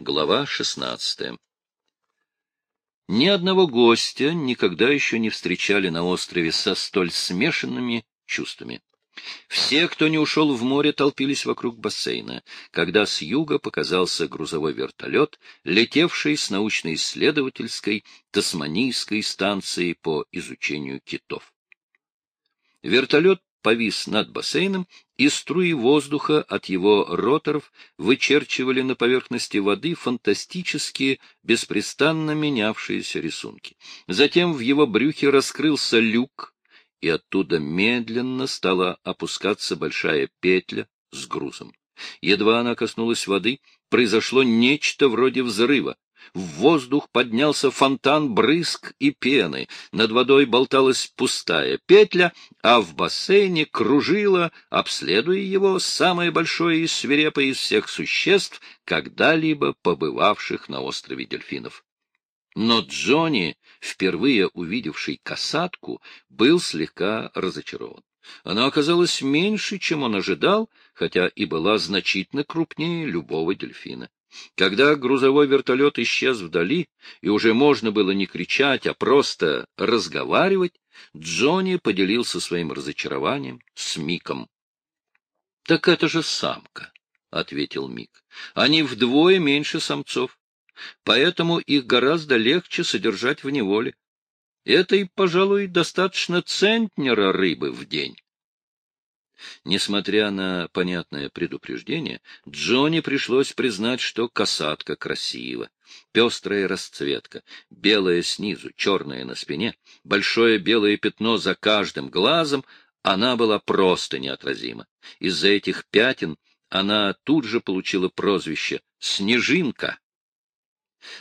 Глава 16. Ни одного гостя никогда еще не встречали на острове со столь смешанными чувствами. Все, кто не ушел в море, толпились вокруг бассейна, когда с юга показался грузовой вертолет, летевший с научно-исследовательской Тасманийской станции по изучению китов. Вертолет повис над бассейном, и струи воздуха от его роторов вычерчивали на поверхности воды фантастические, беспрестанно менявшиеся рисунки. Затем в его брюхе раскрылся люк, и оттуда медленно стала опускаться большая петля с грузом. Едва она коснулась воды, произошло нечто вроде взрыва. В воздух поднялся фонтан брызг и пены, над водой болталась пустая петля, а в бассейне кружило, обследуя его, самое большое и свирепое из всех существ, когда-либо побывавших на острове дельфинов. Но Джонни, впервые увидевший касатку, был слегка разочарован. Она оказалась меньше, чем он ожидал, хотя и была значительно крупнее любого дельфина. Когда грузовой вертолет исчез вдали, и уже можно было не кричать, а просто разговаривать, Джонни поделился своим разочарованием с Миком. — Так это же самка, — ответил Мик. — Они вдвое меньше самцов, поэтому их гораздо легче содержать в неволе. Это и, пожалуй, достаточно центнера рыбы в день. Несмотря на понятное предупреждение, Джонни пришлось признать, что касатка красива. Пестрая расцветка, белая снизу, черная на спине, большое белое пятно за каждым глазом, она была просто неотразима. Из-за этих пятен она тут же получила прозвище «Снежинка».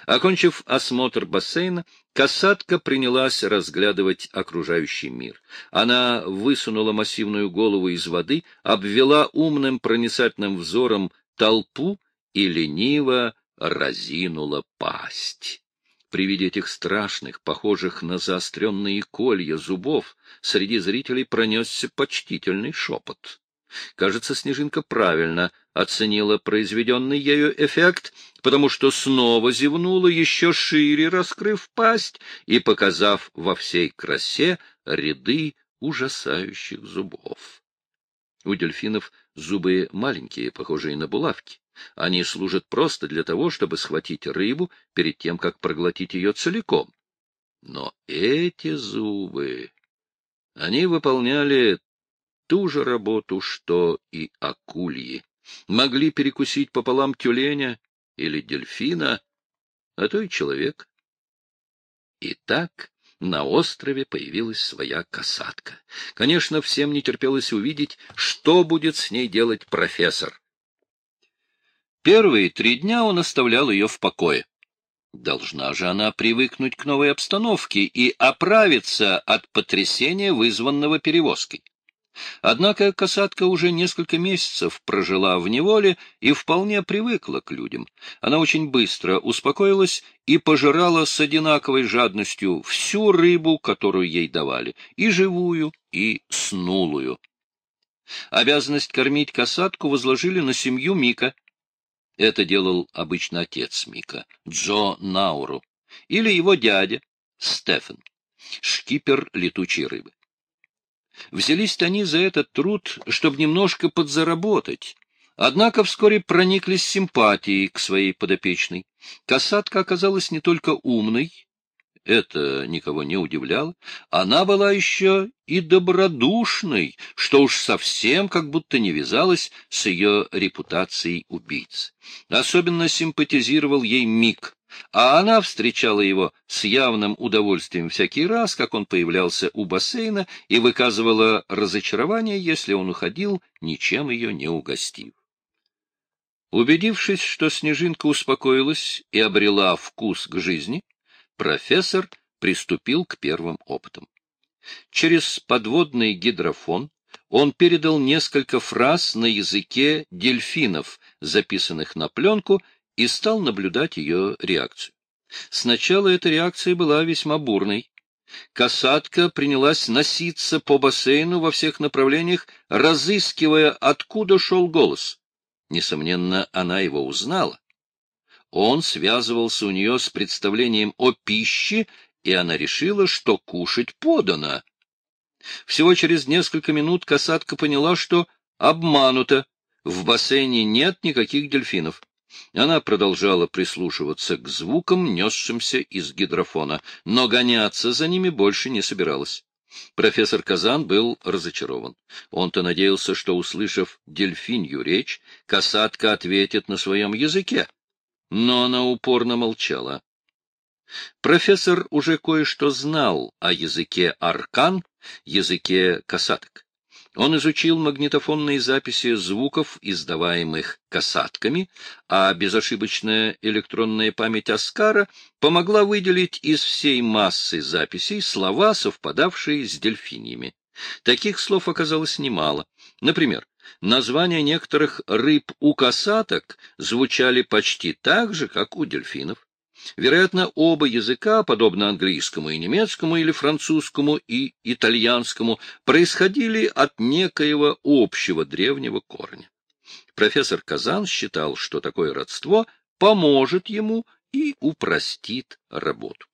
Окончив осмотр бассейна, касатка принялась разглядывать окружающий мир. Она высунула массивную голову из воды, обвела умным проницательным взором толпу и лениво разинула пасть. При виде этих страшных, похожих на заостренные колья зубов, среди зрителей пронесся почтительный шепот. Кажется, Снежинка правильно оценила произведенный ею эффект, потому что снова зевнула, еще шире раскрыв пасть и показав во всей красе ряды ужасающих зубов. У дельфинов зубы маленькие, похожие на булавки. Они служат просто для того, чтобы схватить рыбу перед тем, как проглотить ее целиком. Но эти зубы... Они выполняли ту же работу, что и акульи. Могли перекусить пополам тюленя или дельфина, а то и человек. И так на острове появилась своя касатка. Конечно, всем не терпелось увидеть, что будет с ней делать профессор. Первые три дня он оставлял ее в покое. Должна же она привыкнуть к новой обстановке и оправиться от потрясения, вызванного перевозкой. Однако касатка уже несколько месяцев прожила в неволе и вполне привыкла к людям. Она очень быстро успокоилась и пожирала с одинаковой жадностью всю рыбу, которую ей давали, и живую, и снулую. Обязанность кормить касатку возложили на семью Мика. Это делал обычно отец Мика, Джо Науру, или его дядя, Стефан, шкипер летучей рыбы. Взялись они за этот труд, чтобы немножко подзаработать. Однако вскоре прониклись симпатией к своей подопечной. Касатка оказалась не только умной, это никого не удивляло, она была еще и добродушной, что уж совсем как будто не вязалось с ее репутацией убийцы. Особенно симпатизировал ей Мик, а она встречала его с явным удовольствием всякий раз, как он появлялся у бассейна, и выказывала разочарование, если он уходил, ничем ее не угостив. Убедившись, что Снежинка успокоилась и обрела вкус к жизни, профессор приступил к первым опытам. Через подводный гидрофон он передал несколько фраз на языке дельфинов, записанных на пленку, и стал наблюдать ее реакцию. Сначала эта реакция была весьма бурной. Касатка принялась носиться по бассейну во всех направлениях, разыскивая, откуда шел голос. Несомненно, она его узнала. он связывался у нее с представлением о пище, и она решила, что кушать подано. Всего через несколько минут касатка поняла, что обманута, в бассейне нет никаких дельфинов. Она продолжала прислушиваться к звукам, несшимся из гидрофона, но гоняться за ними больше не собиралась. Профессор Казан был разочарован. Он-то надеялся, что, услышав дельфинью речь, касатка ответит на своем языке. Но она упорно молчала. Профессор уже кое-что знал о языке аркан, языке касаток. Он изучил магнитофонные записи звуков, издаваемых касатками, а безошибочная электронная память Оскара помогла выделить из всей массы записей слова, совпадавшие с дельфиньями. Таких слов оказалось немало. Например, названия некоторых рыб у касаток звучали почти так же, как у дельфинов. Вероятно, оба языка, подобно английскому и немецкому, или французскому и итальянскому, происходили от некоего общего древнего корня. Профессор Казан считал, что такое родство поможет ему и упростит работу.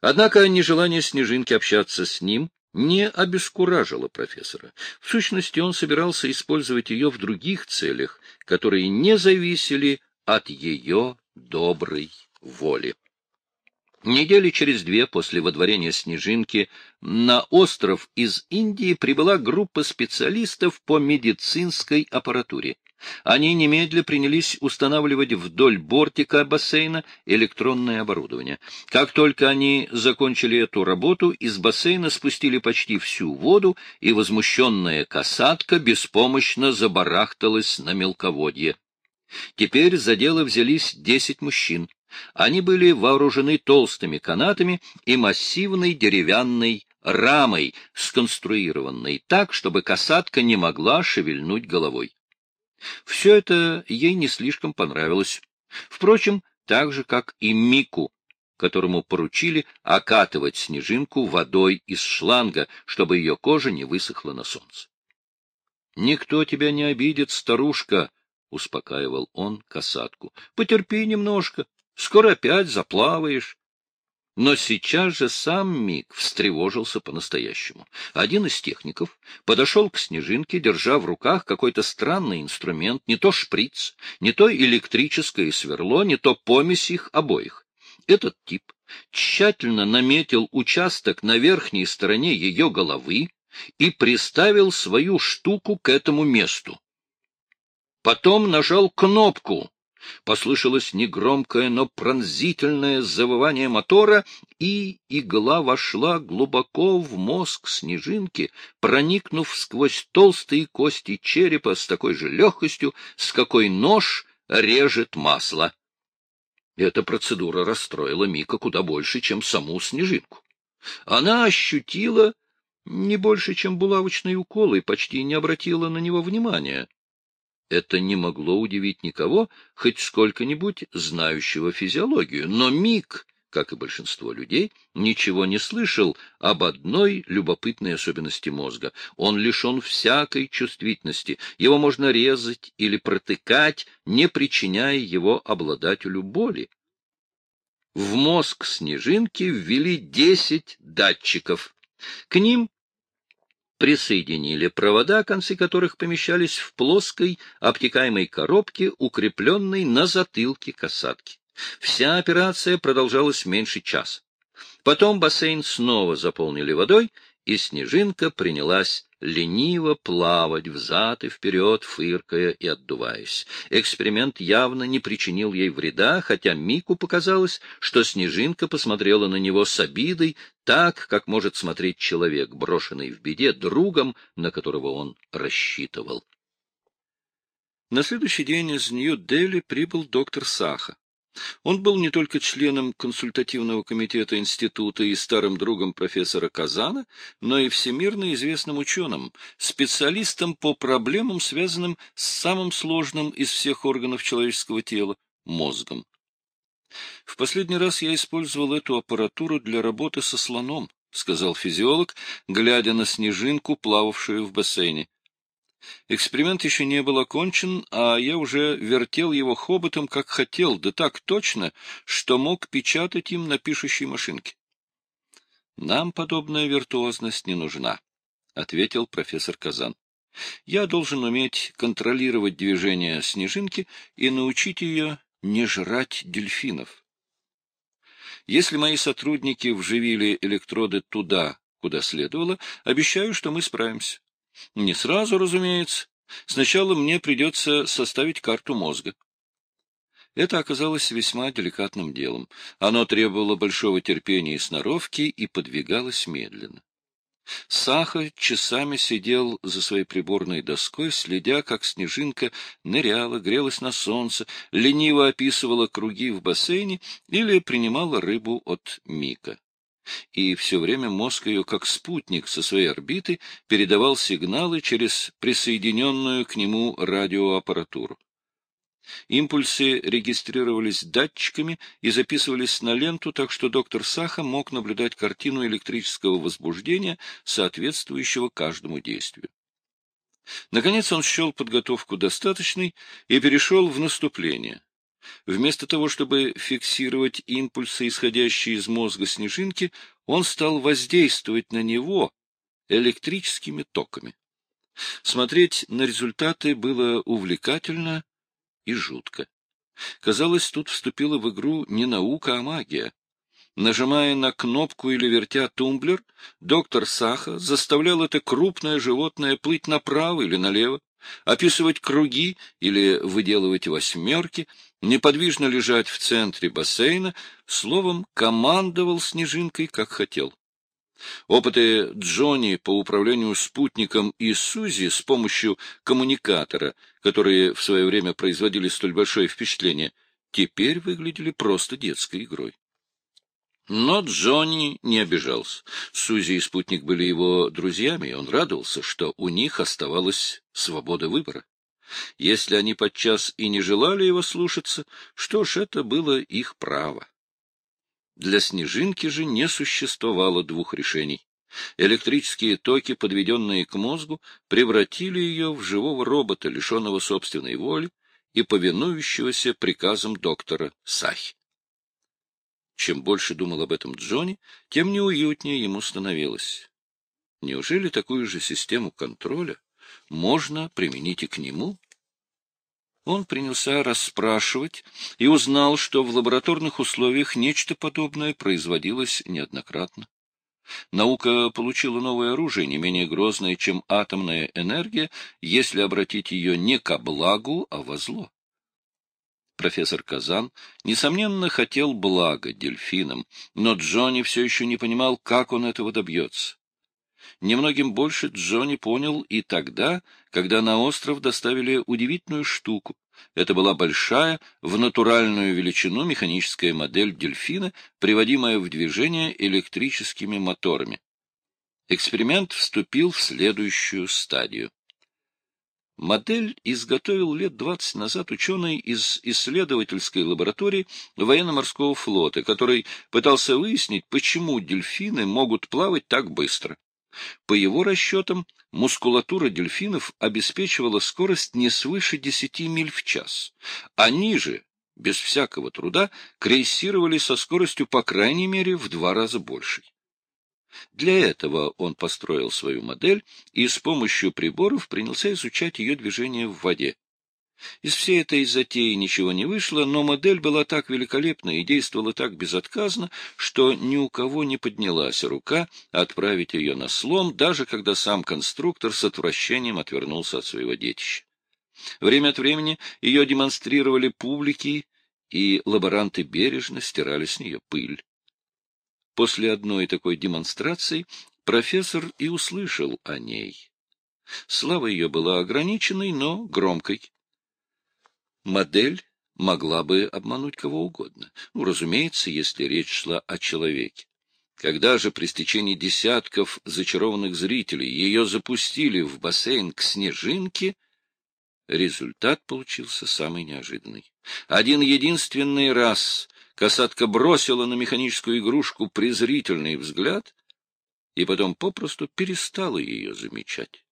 Однако нежелание Снежинки общаться с ним не обескуражило профессора. В сущности, он собирался использовать ее в других целях, которые не зависели от ее доброй воли. Недели через две после водворения Снежинки на остров из Индии прибыла группа специалистов по медицинской аппаратуре. Они немедля принялись устанавливать вдоль бортика бассейна электронное оборудование. Как только они закончили эту работу, из бассейна спустили почти всю воду, и возмущенная касатка беспомощно забарахталась на мелководье. Теперь за дело взялись десять мужчин. Они были вооружены толстыми канатами и массивной деревянной рамой, сконструированной так, чтобы касатка не могла шевельнуть головой. Все это ей не слишком понравилось. Впрочем, так же, как и Мику, которому поручили окатывать снежинку водой из шланга, чтобы ее кожа не высохла на солнце. — Никто тебя не обидит, старушка, — успокаивал он касатку. — Потерпи немножко, Скоро опять заплаваешь. Но сейчас же сам Мик встревожился по-настоящему. Один из техников подошел к Снежинке, держа в руках какой-то странный инструмент, не то шприц, не то электрическое сверло, не то помесь их обоих. Этот тип тщательно наметил участок на верхней стороне ее головы и приставил свою штуку к этому месту. Потом нажал кнопку, Послышалось негромкое, но пронзительное завывание мотора, и игла вошла глубоко в мозг снежинки, проникнув сквозь толстые кости черепа с такой же легкостью, с какой нож режет масло. Эта процедура расстроила Мика куда больше, чем саму снежинку. Она ощутила не больше, чем булавочный укол, и почти не обратила на него внимания. Это не могло удивить никого, хоть сколько-нибудь знающего физиологию. Но Мик, как и большинство людей, ничего не слышал об одной любопытной особенности мозга. Он лишен всякой чувствительности. Его можно резать или протыкать, не причиняя его обладателю боли. В мозг снежинки ввели десять датчиков. К ним присоединили провода, концы которых помещались в плоской обтекаемой коробке, укрепленной на затылке касатки. Вся операция продолжалась меньше часа. Потом бассейн снова заполнили водой, и Снежинка принялась лениво плавать взад и вперед, фыркая и отдуваясь. Эксперимент явно не причинил ей вреда, хотя Мику показалось, что Снежинка посмотрела на него с обидой, так, как может смотреть человек, брошенный в беде другом, на которого он рассчитывал. На следующий день из Нью-Дели прибыл доктор Саха. Он был не только членом консультативного комитета института и старым другом профессора Казана, но и всемирно известным ученым, специалистом по проблемам, связанным с самым сложным из всех органов человеческого тела – мозгом. В последний раз я использовал эту аппаратуру для работы со слоном, — сказал физиолог, глядя на снежинку, плававшую в бассейне. Эксперимент еще не был окончен, а я уже вертел его хоботом, как хотел, да так точно, что мог печатать им на пишущей машинке. Нам подобная виртуозность не нужна, — ответил профессор Казан. Я должен уметь контролировать движение снежинки и научить ее не жрать дельфинов. Если мои сотрудники вживили электроды туда, куда следовало, обещаю, что мы справимся. Не сразу, разумеется. Сначала мне придется составить карту мозга. Это оказалось весьма деликатным делом. Оно требовало большого терпения и сноровки и подвигалось медленно. Саха часами сидел за своей приборной доской, следя, как снежинка ныряла, грелась на солнце, лениво описывала круги в бассейне или принимала рыбу от Мика. И все время мозг ее, как спутник со своей орбиты, передавал сигналы через присоединенную к нему радиоаппаратуру. Импульсы регистрировались датчиками и записывались на ленту, так что доктор Саха мог наблюдать картину электрического возбуждения, соответствующего каждому действию. Наконец он счел подготовку достаточной и перешел в наступление. Вместо того, чтобы фиксировать импульсы, исходящие из мозга снежинки, он стал воздействовать на него электрическими токами. Смотреть на результаты было увлекательно и жутко. Казалось, тут вступила в игру не наука, а магия. Нажимая на кнопку или вертя тумблер, доктор Саха заставлял это крупное животное плыть направо или налево, описывать круги или выделывать восьмерки, неподвижно лежать в центре бассейна, словом, командовал снежинкой, как хотел. Опыты Джонни по управлению спутником и Сузи с помощью коммуникатора, которые в свое время производили столь большое впечатление, теперь выглядели просто детской игрой. Но Джонни не обижался. Сузи и спутник были его друзьями, и он радовался, что у них оставалась свобода выбора. Если они подчас и не желали его слушаться, что ж, это было их право. Для снежинки же не существовало двух решений. Электрические токи, подведенные к мозгу, превратили ее в живого робота, лишенного собственной воли и повинующегося приказам доктора Сахи. Чем больше думал об этом Джонни, тем неуютнее ему становилось. Неужели такую же систему контроля можно применить и к нему? Он принялся расспрашивать и узнал, что в лабораторных условиях нечто подобное производилось неоднократно. Наука получила новое оружие, не менее грозное, чем атомная энергия, если обратить ее не ко благу, а во зло. Профессор Казан, несомненно, хотел блага дельфинам, но Джонни все еще не понимал, как он этого добьется. Немногим больше Джонни понял и тогда, когда на остров доставили удивительную штуку. Это была большая, в натуральную величину механическая модель дельфина, приводимая в движение электрическими моторами. Эксперимент вступил в следующую стадию. Модель изготовил лет 20 назад ученый из исследовательской лаборатории военно-морского флота, который пытался выяснить, почему дельфины могут плавать так быстро. По его расчетам, мускулатура дельфинов обеспечивала скорость не свыше 10 миль в час. Они же, без всякого труда, крейсировали со скоростью по крайней мере в два раза большей. Для этого он построил свою модель и с помощью приборов принялся изучать ее движение в воде. Из всей этой затеи ничего не вышло, но модель была так великолепна и действовала так безотказно, что ни у кого не поднялась рука отправить ее на слом, даже когда сам конструктор с отвращением отвернулся от своего детища. Время от времени ее демонстрировали публики, и лаборанты бережно стирали с нее пыль. После одной такой демонстрации профессор и услышал о ней. Слава ее была ограниченной, но громкой. Модель могла бы обмануть кого угодно. Ну, разумеется, если речь шла о человеке. Когда же при стечении десятков зачарованных зрителей ее запустили в бассейн к снежинке, результат получился самый неожиданный. Один единственный раз касатка бросила на механическую игрушку презрительный взгляд и потом попросту перестала ее замечать.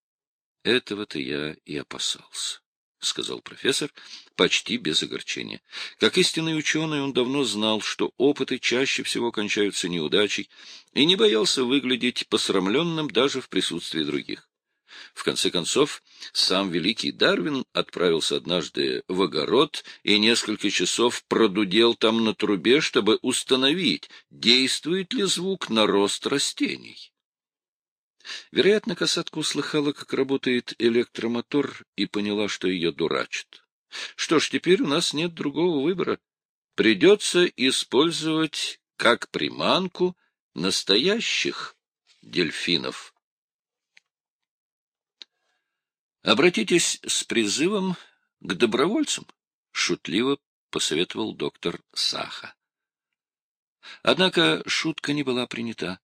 — Этого-то я и опасался, — сказал профессор, почти без огорчения. Как истинный ученый он давно знал, что опыты чаще всего кончаются неудачей, и не боялся выглядеть посрамленным даже в присутствии других. В конце концов, сам великий Дарвин отправился однажды в огород и несколько часов продудел там на трубе, чтобы установить, действует ли звук на рост растений. Вероятно, касатка услыхала, как работает электромотор, и поняла, что ее дурачат. Что ж, теперь у нас нет другого выбора. Придется использовать как приманку настоящих дельфинов. Обратитесь с призывом к добровольцам, — шутливо посоветовал доктор Саха. Однако шутка не была принята.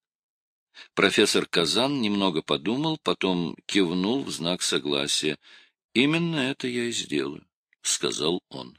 Профессор Казан немного подумал, потом кивнул в знак согласия. — Именно это я и сделаю, — сказал он.